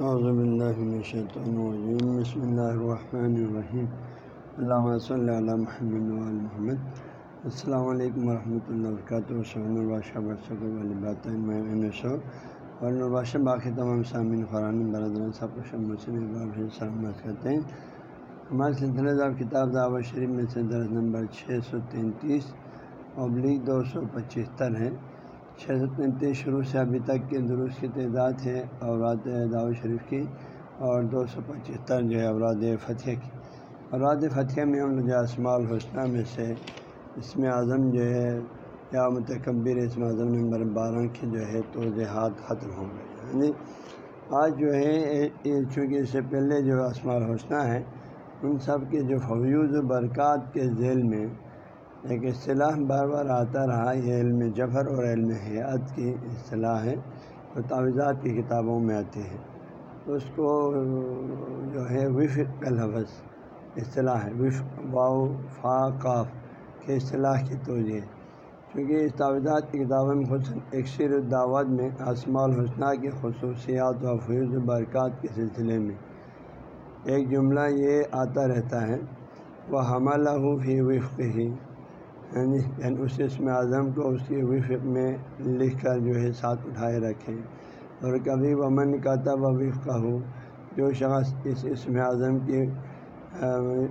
اعوذ باللہ من الرجیم، بسم اللہ الرحمن الرحیم۔ علامہ صلی اللہ محمد محمد۔ السلام علیکم ورحمۃ اللہ وبرکاتہ۔ شہن الباشہ برسک البات اور نرباشہ باقی تمام سامعین قرآن برادران سب کو شمسن سلامت کرتے ہیں۔ ہمارے سلسلہ دار کتاب دعوت شریف میں سے درس نمبر چھ سو تینتیس ابلیغ دو سو پچہتر ہے۔ چھ سو شروع سے ابھی تک کے درست کی تعداد ہے، اوراد دعوت شریف کی، اور دو سو پچہتر جو ہے اوراد فتح کی۔ اوراد فتح میں ہم لوگ جو اسماع الحسنہ میں سے اسم اعظم جو ہے، یا متکبر اسم اعظم نمبر بارہ کی جو ہے توضیحات ختم ہو گئے یعنی آج جو ہے چونکہ اس سے پہلے جو اسماع الحسنہ ہے ان سب کے جو فویوز و برکات کے ذیل میں ایک اصطلاح بار بار آتا رہا، یہ علم جفر اور علم حیات کی اصطلاح ہے، جو تعویذات کی کتابوں میں آتی ہے۔ اس کو جو ہے وفق کا لفظ، اصطلاح ہے۔ وفق واؤ فا کاف کی اصطلاح کی توجہ کیونکہ اس تعویذات کی کتابوں میں خود اکثر الدعوت میں آسما الحسنہ کی خصوصیات و فیوز برکات کے سلسلے میں ایک جملہ یہ آتا رہتا ہے وہ حملہ فی وفق ہی یعنی یعنی اس اسم اعظم کو اس کی وفق میں لکھ کر جو ہے ساتھ اٹھائے رکھیں۔ اور کبھی ومن کا تب وفق کا ہو جو شخص اس اسم اعظم کی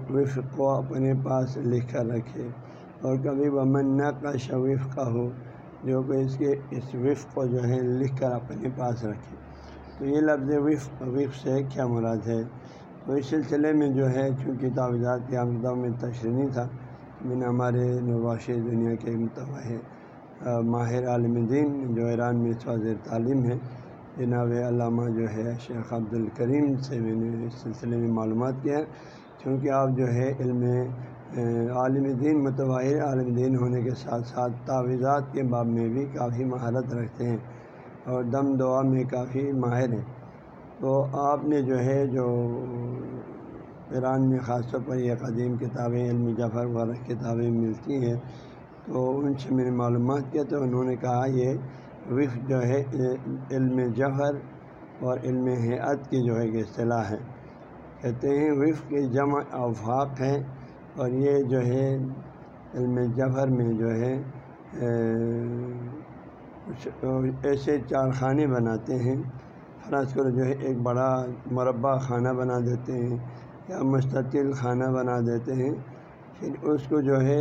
وفق کو اپنے پاس لکھ کر رکھے۔ اور کبھی ومن نہ کا شوف کا ہو جو کہ اس کے اس وفق کو جو ہے لکھ کر اپنے پاس رکھے۔ تو یہ لفظ وفق وفق سے کیا مراد ہے؟ تو اس سلسلے میں جو ہے، چونکہ تعویذات کی آمدہ میں تشریح تھا میں نے ہمارے نواش دنیا کے متبع ماہر عالم دین جو ایران میں وزیر تعلیم ہے۔ جناب علامہ جو ہے شیخ عبد الکریم سے میں نے اس سلسلے میں معلومات کیا کیونکہ آپ جو ہے علم عالم دین، متباہر عالم دین ہونے کے ساتھ ساتھ تعویذات کے باب میں بھی کافی مہارت رکھتے ہیں اور دم دعا میں کافی ماہر ہیں۔ تو آپ نے جو ہے جو ایران میں خاص طور پر یہ قدیم کتابیں، علم جفر وغیرہ کتابیں ملتی ہیں۔ تو ان سے میں نے معلومات کیا تو انہوں نے کہا یہ وف جو ہے، علم جفر اور علم حیات کی جو ہے کہ اصطلاح ہے کہتے ہیں وف کی جمع اوفاق ہے اور یہ جو ہے علم جفر میں جو ہے ایسے چار خانے بناتے ہیں۔ فرض کرو جو ہے ایک بڑا مربع خانہ بنا دیتے ہیں۔ یا مستطل کھانا بنا دیتے ہیں، پھر اس کو جو ہے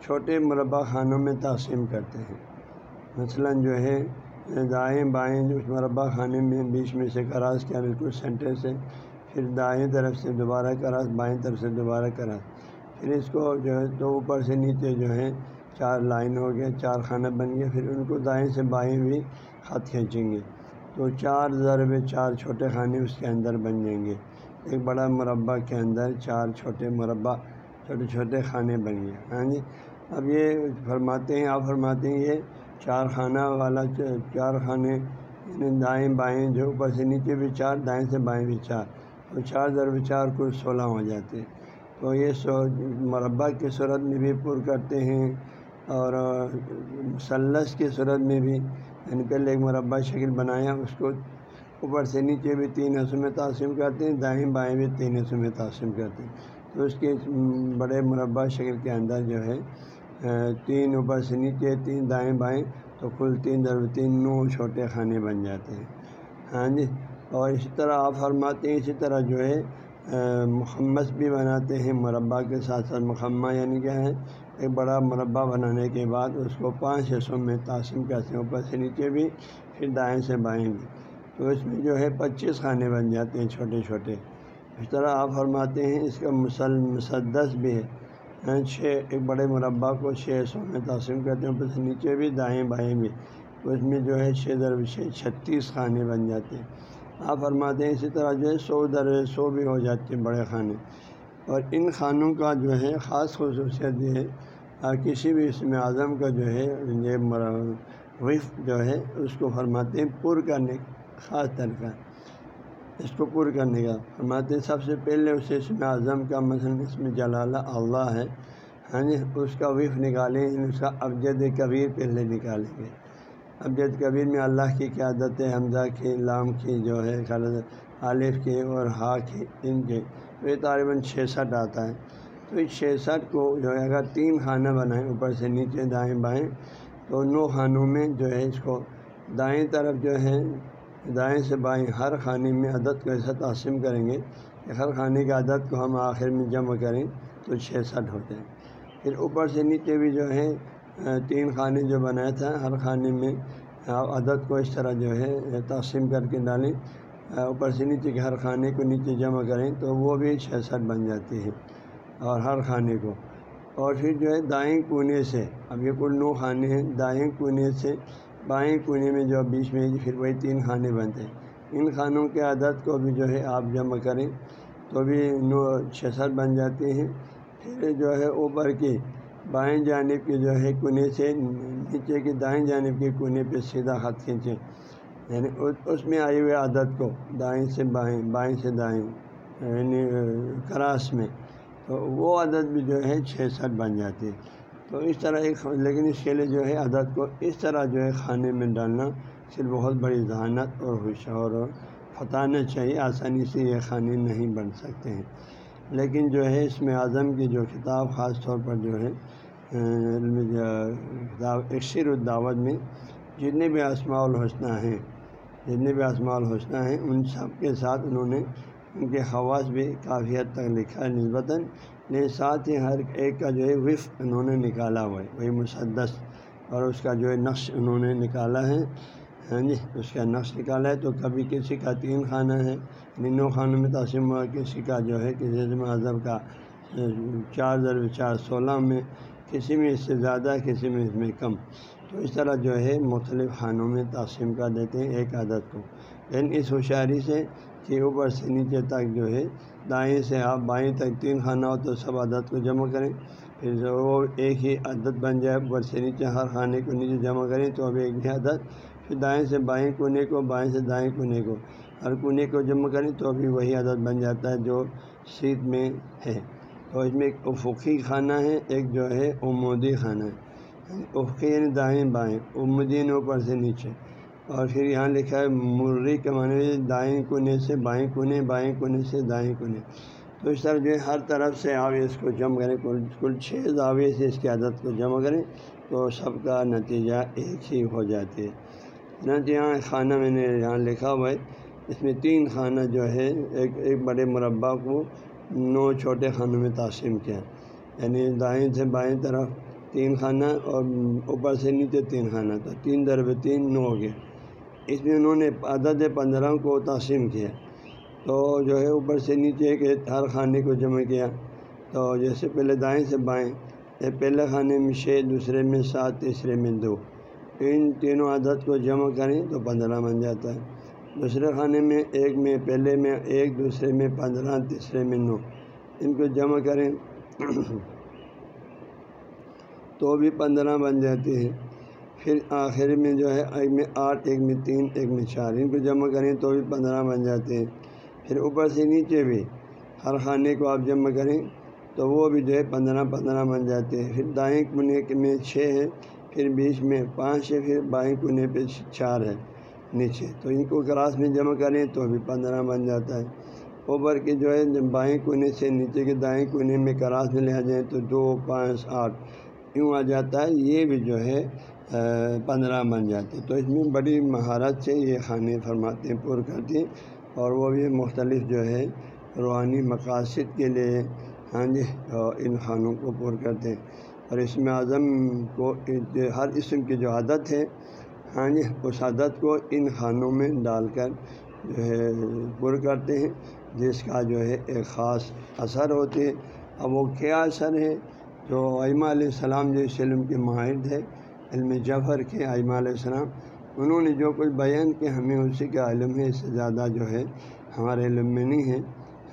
چھوٹے مربع خانوں میں تقسیم کرتے ہیں۔ مثلا جو ہے، دائیں بائیں جو اس مربع خانے میں بیچ میں سے کراس کیا، بالکل سینٹر سے، پھر دائیں طرف سے دوبارہ کراس، بائیں طرف سے دوبارہ کراس۔ پھر اس کو جو ہے تو اوپر سے نیچے جو ہے چار لائن ہو گیا، چار خانہ بن گیا، پھر ان کو دائیں سے بائیں بھی خط کھینچیں گے۔ تو چار ضرب چار چھوٹے خانے اس کے اندر بن جائیں گے۔ ایک بڑا مربع کے اندر چار چھوٹے مربع، چھوٹے چھوٹے کھانے بن گئے۔ ہاں جی؟ اب یہ فرماتے ہیں، آپ فرماتے ہیں یہ چار خانہ والا چار خانے یعنی دائیں بائیں جو اوپر سے نیچے بھی چار، دائیں سے بائیں بھی چار تو چار ضرب چار کل سولہ ہو جاتے۔ تو یہ سو، مربع کی صورت میں بھی پر کرتے ہیں، اور مثلث کی صورت میں بھی یعنی پہلے ایک مربع شکل بنایا، اس کو اوپر سے نیچے بھی تین حصوں میں تقسیم کرتے ہیں، دائیں بائیں بھی تین حصوں میں تقسیم کرتے ہیں۔ تو اس کے بڑے مربع شکل کے اندر جو ہے تین اوپر سے نیچے، تین دائیں بائیں، تو کل تین در تین نو چھوٹے کھانے بن جاتے ہیں۔ ہاں جی اور اسی طرح آپ فرماتے ہیں، اسی طرح جو ہے محمد بھی بناتے ہیں، مربع کے ساتھ ساتھ مکمہ یعنی کیا ہے، ایک بڑا مربع بنانے کے بعد اس کو پانچ حصوں میں تقسیم کرتے ہیں، اوپر سے نیچے بھی، پھر دائیں سے بائیں بھی۔ تو اس میں جو ہے پچیس خانے بن جاتے ہیں چھوٹے چھوٹے۔ اس طرح آپ فرماتے ہیں اس کا مسل، مسدس بھی ہے۔ ہاں، چھ، ایک بڑے مربع کو چھ سو میں تقسیم کرتے ہیں، اوپر سے نیچے بھی، دائیں، بائیں بھی۔ تو اس میں جو ہے چھ در چھ چھتیس خانے بن جاتے ہیں۔ آپ فرماتے ہیں اسی طرح جو ہے سو در سو بھی ہو جاتے ہیں بڑے خانے۔ اور ان خانوں کا جو ہے خاص خصوصیت یہ ہے کسی بھی اس میں اعظم کا جو ہے، یہ وف جو ہے، اس کو فرماتے ہیں پر کرنے۔ خاص طریقہ اس کو پر کرنے کا فرماتے سب سے پہلے اس اسم اعظم کا مثلاً اس میں جلالہ اللہ ہے۔ ہاں جی اس کا وف نکالیں یعنی اس کا ابجد کبیر پہلے نکالیں گے۔ ابجد کبیر میں اللہ کی قیادت حمزہ کی لام کی جو ہے عالف کی اور ہا کی ان کے۔ تو یہ طالباً چھسٹھ آتا ہے۔ تو اس چھسٹھ کو جو ہے، اگر تین خانہ بنائیں، اوپر سے نیچے دائیں بائیں، تو نو خانوں میں جو ہے، اس کو دائیں طرف جو ہے دائیں سے بائیں ہر خانے میں عدد کو ایسا تقسیم کریں گے کہ ہر خانے کے عدد کو ہم آخر میں جمع کریں تو چھسٹھ ہو جائیں پھر اوپر سے نیچے بھی جو ہے تین خانے جو بنایا تھا ہر خانے میں عدد کو اس طرح جو ہے تقسیم کر کے ڈالیں۔ اوپر سے نیچے کے ہر خانے کو نیچے جمع کریں تو وہ بھی چھسٹھ بن جاتی ہے، اور ہر خانے کو۔ اور پھر جو ہے، دائیں کونے سے، اب یہ کل نو خانے ہیں، دائیں کونے سے بائیں کونے میں جو بیچ میں جی، پھر وہی تین خانے بنتے ہیں۔ ان خانوں کے عدد کو بھی جو ہے آپ جمع کریں تو بھی نو چھسٹھ بن جاتے ہیں۔ پھر جو ہے اوپر کی بائیں جانب کی جو ہے کونے سے نیچے کی دائیں جانب کے کونے پہ سیدھا خط کھینچیں۔ یعنی اس میں آئی ہوئے عادت کو دائیں سے بائیں بائیں سے دائیں یعنی کراس میں۔ تو وہ عدد بھی جو ہے چھ سٹھ بن جاتی ہے۔ تو اس طرح ایک لیکن اس کے لیے جو ہے عدد کو اس طرح جو ہے کھانے میں ڈالنا صرف بہت بڑی ذہانت اور ہوشیار اور فتانا چاہیے، آسانی سے یہ کھانے نہیں بن سکتے ہیں۔ لیکن جو ہے اس میں اعظم کی جو کتاب خاص طور پر جو ہے کتاب اکثر الدعوت میں جتنے بھی اسماع الحسنہ ہیں، جتنے بھی اسماع الحسنہ ہیں، ان سب کے ساتھ انہوں نے ان کے خواص بھی کافی حد تک لکھا ہے نسبتاً لیکن ساتھ ہی ہر ایک کا جو ہے وفق انہوں نے نکالا ہوا ہے، وہی مسدس۔ اور اس کا جو ہے نقش انہوں نے نکالا ہے۔ ہاں جی اس کا نقش نکالا ہے تو کبھی کسی کا تین خانہ ہے یعنی نینوں خانوں میں تقسیم ہوا، کسی کا جو ہے کسی مذہب کا چار ضرب چار سولہ میں، کسی میں اس سے زیادہ، کسی میں اس میں کم۔ تو اس طرح جو ہے مختلف خانوں میں تقسیم کر دیتے ہیں ایک عادت کو۔ لیکن اس ہوشیاری سے کہ اوپر سے نیچے تک جو ہے، دائیں سے آپ بائیں تک تین خانہ ہو تو سب عدد کو جمع کریں۔ پھر جو وہ ایک ہی عدد بن جائے، اوپر سے نیچے ہر خانے کو نیچے جمع کریں تو اب ایک ہی عدد۔ پھر دائیں سے بائیں کونے کو، بائیں سے دائیں کونے کو۔ ہر کونے کو جمع کریں تو ابھی وہی عدد بن جاتا ہے جو سیٹ میں ہے۔ تو اس میں ایک افقی خانہ ہے، ایک جو ہے، عمودی خانہ۔ ہے افقی یعنی دائیں بائیں عمودین یعنی اوپر سے نیچے۔ اور پھر یہاں لکھا ہے، مرغی کے معنی دائیں کونے سے بائیں کونے بائیں کونے سے دائیں کونے۔ تو اس طرح جو ہے، ہر طرف سے آپ اس کو جمع کریں۔ کل کل چھ زاویے سے اس کی عادت کو جمع کریں تو سب کا نتیجہ ایک ہی ہو جاتی ہے نہ یہاں خانہ میں نے یہاں لکھا ہوا ہے۔ اس میں تین خانہ جو ہے، ایک ایک بڑے مربع کو نو چھوٹے خانوں میں تقسیم کیا۔ یعنی دائیں سے بائیں طرف تین خانہ اور اوپر سے نیچے تین خانہ۔ تو تین درب تین نو ہو گیا۔ اس میں انہوں نے عدد پندرہ کو تقسیم کیا۔ تو جو ہے اوپر سے نیچے کے ہر خانے کو جمع کیا۔ تو جیسے پہلے دائیں سے بائیں پہلے خانے میں چھ، دوسرے میں سات، تیسرے میں دو۔ ان تینوں عدد کو جمع کریں تو پندرہ بن جاتا ہے۔ دوسرے خانے میں ایک میں، پہلے میں ایک، دوسرے میں پندرہ، تیسرے میں نو۔ ان کو جمع کریں تو بھی پندرہ بن جاتی ہیں پھر آخر میں جو ہے، ایک میں آٹھ، ایک میں تین، ایک میں چار، ان کو جمع کریں تو بھی پندرہ بن جاتے ہیں۔ پھر اوپر سے نیچے بھی ہر خانے کو آپ جمع کریں تو وہ بھی جو ہے پندرہ پندرہ بن جاتے ہیں۔ پھر دائیں کونے میں چھ ہے، پھر بیچ میں پانچ ہے، پھر بائیں کونے پہ چار ہے، نیچے۔ تو ان کو کراس میں جمع کریں تو بھی پندرہ بن جاتا ہے۔ اوپر کے جو ہے بائیں کونے سے نیچے کے دائیں کونے میں کراس میں لے جائیں تو دو، پانچ، آٹھ، یوں آ جاتا ہے۔ یہ بھی جو ہے پندرہ بن جاتے۔ تو اس میں بڑی مہارت سے یہ کھانے فرماتے ہیں پر کرتے ہیں۔ اور وہ بھی مختلف جو ہے روحانی مقاصد کے لیے ہاں جی ان خانوں کو پر کرتے ہیں۔ اور اسم اعظم کو ہر اسم کی جو عادت ہے ہاں جی اس عادت کو ان خانوں میں ڈال کر جو ہے پر کرتے ہیں، جس کا جو ہے ایک خاص اثر ہوتے ہیں۔ اب وہ کیا اثر ہے؟ جو عیمہ علیہ السلام جو اس علم کے ماہر تھے علم جفر کے عیمہ علیہ السلام، انہوں نے جو کچھ بیان کیا، ہمیں اسی کا علم ہے اس سے زیادہ جو ہے ہمارے علم میں نہیں ہے۔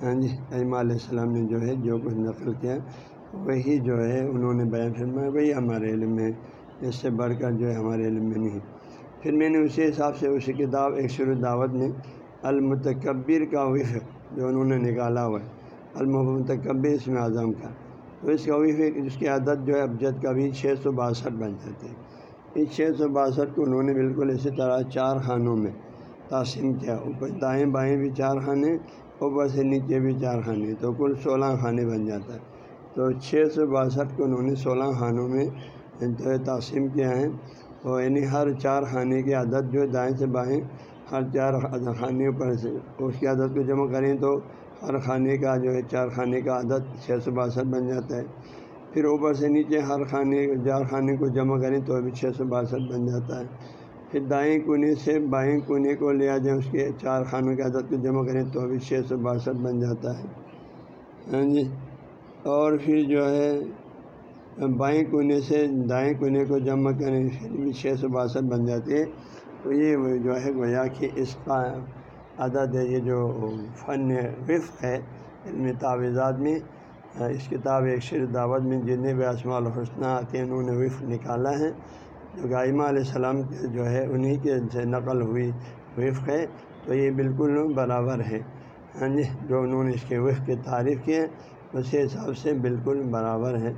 ہاں جی عیمہ علیہ السلام نے جو ہے جو کچھ نقل کیا، وہی جو ہے انہوں نے بیان فرمایا، وہی ہمارے علم میں اس سے بڑھ کر جو ہے ہمارے علم میں نہیں۔ پھر میں نے اسی حساب سے اسی کتاب ایک شروع دعوت میں المتکبر کا وفق جو انہوں نے نکالا ہوا ہے، المتکبر اس میں اعظم کا۔ تو اس کا وفق جس کی عادت جو ہے ابجد کا بھی چھ سو باسٹھ بن جاتے ہیں اس چھ سو باسٹھ کو انہوں نے بالکل اسی طرح چار خانوں میں تقسیم کیا۔ اوپر دائیں بائیں بھی چار خانے، اوپر سے نیچے بھی چار خانے، تو کل سولہ خانے بن جاتا ہے۔ تو چھ سو باسٹھ کو انہوں نے سولہ خانوں میں تقسیم کیا ہے۔ تو یعنی ہر چار خانے کی عدد جو دائیں سے بائیں، ہر چار خانے پر سے اس کی عدد کو جمع کریں تو ہر خانے کا جو ہے چار خانے کا عدد چھ سو باسٹھ بن جاتا ہے۔ پھر اوپر سے نیچے ہر خانے چار خانے کو جمع کریں تو ابھی چھ سو باسٹھ بن جاتا ہے۔ پھر دائیں کونے سے بائیں کونے کو لیا جائے اس کے چار خانوں کی عدد کو جمع کریں تو ابھی چھ سو باسٹھ بن جاتا ہے۔ ہاں جی۔ اور پھر جو ہے، بائیں کونے سے دائیں کونے کو جمع کریں، پھر بھی چھ سو باسٹھ بن جاتی ہے۔ تو یہ جو ہے گویا کہ اس کا عدد ہے، یہ جو فن وفق ہے، علم تعویذات میں اس کتاب ایک شیر دعوت میں جتنے بھی اسماع الحسنہ کے انہوں نے وفق نکالا ہے، جو گائمہ علیہ السلام کے جو ہے، انہی کے سے نقل ہوئی وفق ہے۔ تو یہ بالکل برابر ہے۔ ہاں جی جو انہوں نے اس کے وفق کی تعریف کیے اسی حساب سے بالکل برابر ہے۔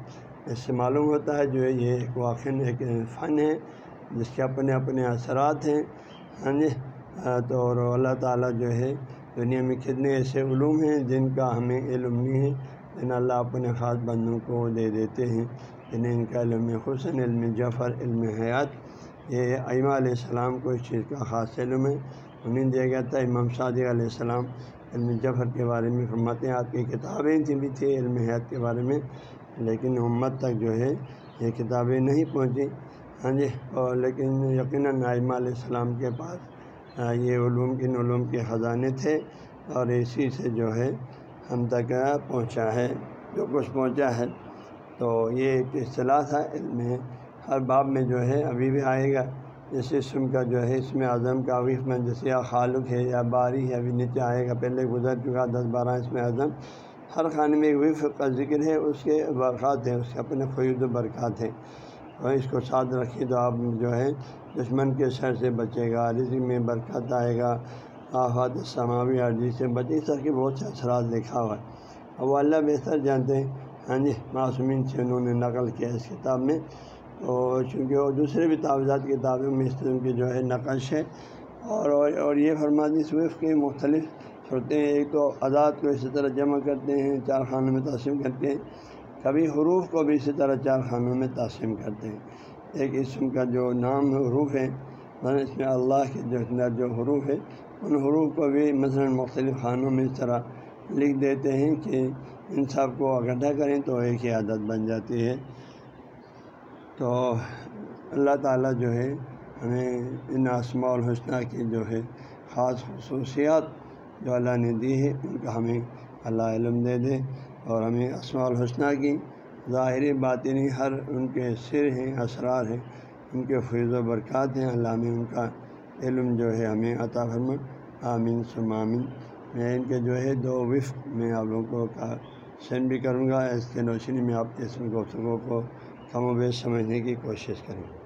اس سے معلوم ہوتا ہے جو ہے، یہ ایک واقع ایک فن ہے، جس کے اپنے اپنے اثرات ہیں۔ ہاں جی تو اور اللہ تعالیٰ جو ہے، دنیا میں کتنے ایسے علوم ہیں جن کا ہمیں علم نہیں ہے۔ لیکن اللہ اپنے خاص بندوں کو دے دیتے ہیں۔ جنہیں ان کا علم حسن، علم جفر، علم حیات۔ یہ ائمہ علیہ السلام کو اس چیز کا خاص علم ہے۔ انہیں دیا گیا تھا امام صادق علیہ السلام۔ علم جفر کے بارے میں فرماتے ہیں۔ آپ کی کتابیں تھیں بھی تھیں علم حیات کے بارے میں، لیکن امت تک جو ہے یہ کتابیں نہیں پہنچیں۔ ہاں جی اور لیکن یقیناً ائمہ علیہ السلام کے پاس یہ علوم کن علوم کے خزانے تھے۔ اور اسی سے جو ہے ہم تک پہنچا ہے، جو کچھ پہنچا ہے۔ تو یہ ایک اصطلاح تھا علم ہر باب میں جو ہے، ابھی بھی آئے گا۔ جیسے اسم کا جو ہے، اس میں اعظم کا وف میں، جیسے یا خالق ہے یا باری ہے، ابھی نیچے آئے گا۔ پہلے گزر چکا، دس بارہ اس میں اعظم۔ ہر خانے میں ایک وف کا ذکر ہے، اس کے برکات ہیں، اس کے اپنے خرید و برکات ہیں۔ اور اس کو ساتھ رکھیں تو آپ جو ہے، دشمن کے سر سے بچے گا، رزق میں برکت آئے گا۔ آفات سماوی عرضی سے بچے سر کے بہت سے اثرات لکھا ہوا ہے۔ اور وہ اللہ بہتر جانتے ہیں۔ ہاں جی معصومین سے انہوں نے نقل کیا اس کتاب میں۔ اور چونکہ وہ دوسرے بھی تعویذات کتابوں میں اس طرح کی جو ہے نقش ہے۔ اور اور یہ فرمادی صوف کے مختلف صورتیں ایک تو آزاد کو اسی طرح جمع کرتے ہیں، چار خانوں میں تقسیم کرتے ہیں۔ کبھی حروف کو بھی اسی طرح چار خانوں میں تقسیم کرتے ہیں۔ ایک اسم کا جو نام حروف ہے اس میں اللہ کے جو جو حروف ہے ان حروف کو بھی مثلاً مختلف خانوں میں اس طرح لکھ دیتے ہیں کہ ان سب کو اکٹھا کریں تو ایک ہی عادت بن جاتی ہے۔ تو اللہ تعالیٰ جو ہے، ہمیں ان اسماع الحسنہ کی جو ہے خاص خصوصیات جو اللہ نے دی ہے ان کا ہمیں اللہ علم دے دے اور ہمیں اسماع الحسنہ کی ظاہری باطنی ہر ان کے سر ہیں، اسرار ہیں، ان کے فیض و برکات ہیں۔ اللہ میں ان کا علم جو ہے، ہمیں عطا فرما آمین سم آمین۔ میں ان کے جو ہے دو وفق میں آپ لوگوں کا سینڈ بھی کروں گا۔ اس کے روشنی میں آپ اس میں گفتگو کو کم و بیش سمجھنے کی کوشش کریں